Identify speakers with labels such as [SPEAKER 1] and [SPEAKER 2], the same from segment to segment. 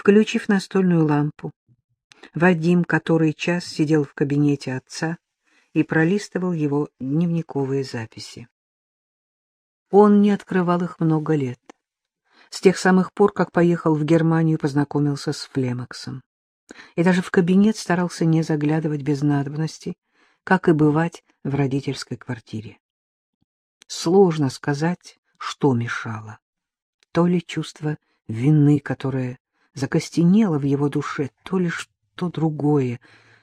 [SPEAKER 1] Включив настольную лампу, Вадим который час сидел в кабинете отца и пролистывал его дневниковые записи. Он не открывал их много лет. С тех самых пор, как поехал в Германию познакомился с Флемаксом. И даже в кабинет старался не заглядывать без надобности, как и бывать в родительской квартире. Сложно сказать, что мешало. То ли чувство вины, которое закостенело в его душе, то ли что другое.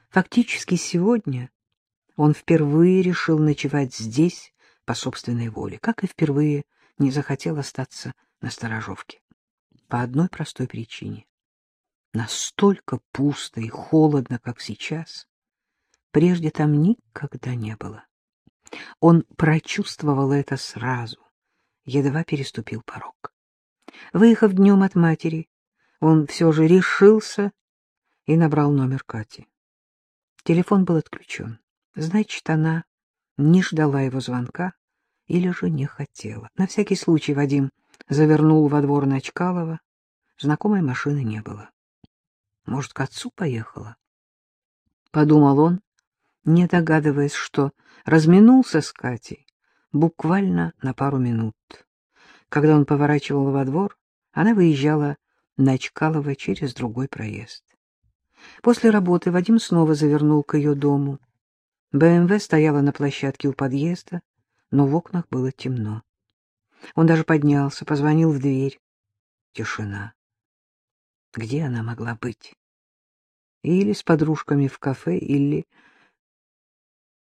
[SPEAKER 1] Фактически сегодня он впервые решил ночевать здесь по собственной воле, как и впервые не захотел остаться на сторожовке. По одной простой причине. Настолько пусто и холодно, как сейчас, прежде там никогда не было. Он прочувствовал это сразу, едва переступил порог. Выехав днем от матери, он все же решился и набрал номер Кати. Телефон был отключен. Значит, она не ждала его звонка или же не хотела. На всякий случай Вадим завернул во двор Ночкалова. Знакомой машины не было. Может, к отцу поехала? Подумал он, не догадываясь, что разминулся с Катей буквально на пару минут. Когда он поворачивал во двор, она выезжала на Чкалова через другой проезд. После работы Вадим снова завернул к ее дому. БМВ стояла на площадке у подъезда, но в окнах было темно. Он даже поднялся, позвонил в дверь. Тишина. Где она могла быть? Или с подружками в кафе, или...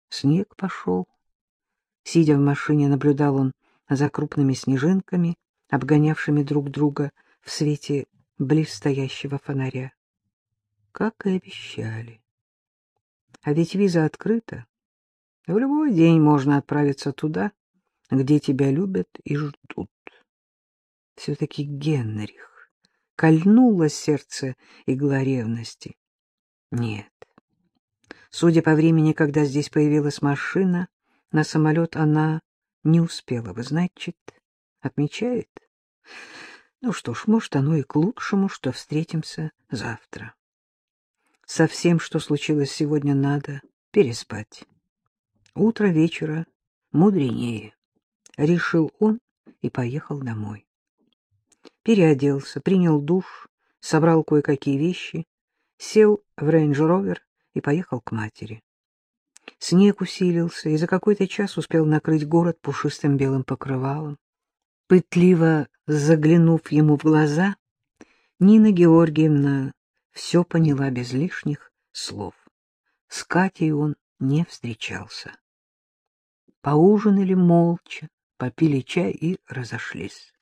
[SPEAKER 1] Снег пошел. Сидя в машине, наблюдал он за крупными снежинками, обгонявшими друг друга в свете близстоящего фонаря. Как и обещали. А ведь виза открыта. В любой день можно отправиться туда, где тебя любят и ждут. Все-таки Генрих. Кольнуло сердце игла ревности. Нет. Судя по времени, когда здесь появилась машина, на самолет она не успела бы, значит, отмечает. Ну что ж, может, оно и к лучшему, что встретимся завтра. Со всем, что случилось сегодня, надо переспать. Утро вечера мудренее, — решил он и поехал домой. Переоделся, принял душ, собрал кое-какие вещи, сел в рейндж-ровер и поехал к матери. Снег усилился, и за какой-то час успел накрыть город пушистым белым покрывалом. Пытливо заглянув ему в глаза, Нина Георгиевна все поняла без лишних слов. С Катей он не встречался. Поужинали молча, попили чай и разошлись.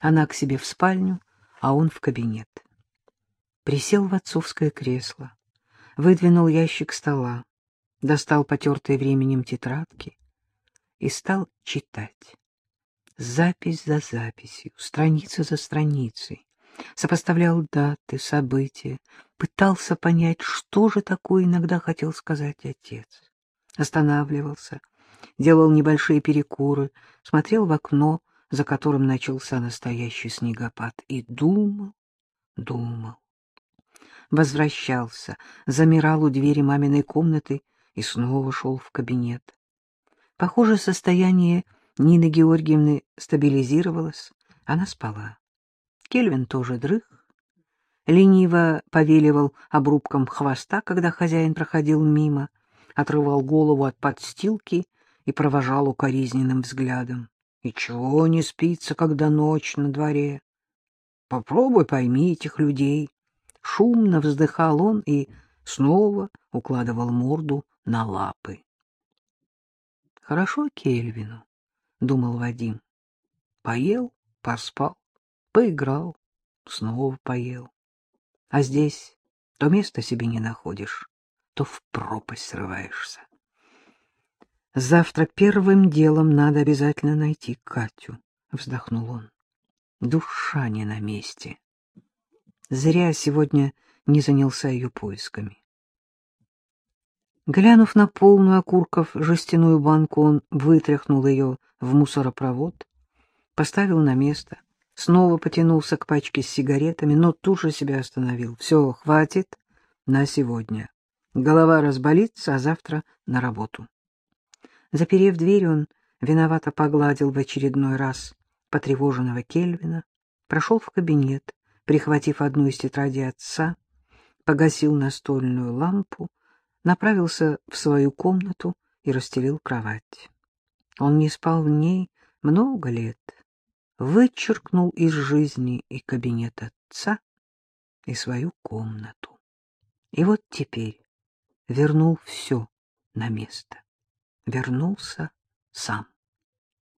[SPEAKER 1] Она к себе в спальню, а он в кабинет. Присел в отцовское кресло, выдвинул ящик стола, достал потертые временем тетрадки и стал читать. Запись за записью, страница за страницей. Сопоставлял даты, события, пытался понять, что же такое иногда хотел сказать отец. Останавливался, делал небольшие перекуры, смотрел в окно, за которым начался настоящий снегопад, и думал, думал. Возвращался, замирал у двери маминой комнаты и снова шел в кабинет. Похоже, состояние Нины Георгиевны стабилизировалось, она спала. Кельвин тоже дрых, лениво повеливал обрубком хвоста, когда хозяин проходил мимо, отрывал голову от подстилки и провожал укоризненным взглядом. И чего не спится, когда ночь на дворе? Попробуй пойми этих людей. Шумно вздыхал он и снова укладывал морду на лапы. Хорошо Кельвину, — думал Вадим. Поел, поспал, поиграл, снова поел. А здесь то место себе не находишь, то в пропасть срываешься. Завтра первым делом надо обязательно найти Катю, — вздохнул он. Душа не на месте. Зря сегодня не занялся ее поисками. Глянув на полную окурков жестяную банку, он вытряхнул ее в мусоропровод, поставил на место, снова потянулся к пачке с сигаретами, но тут же себя остановил. Все, хватит на сегодня. Голова разболится, а завтра на работу. Заперев дверь, он виновато погладил в очередной раз потревоженного Кельвина, прошел в кабинет, прихватив одну из тетрадей отца, погасил настольную лампу, направился в свою комнату и расстелил кровать. Он не спал в ней много лет, вычеркнул из жизни и кабинет отца, и свою комнату. И вот теперь вернул все на место. Вернулся сам.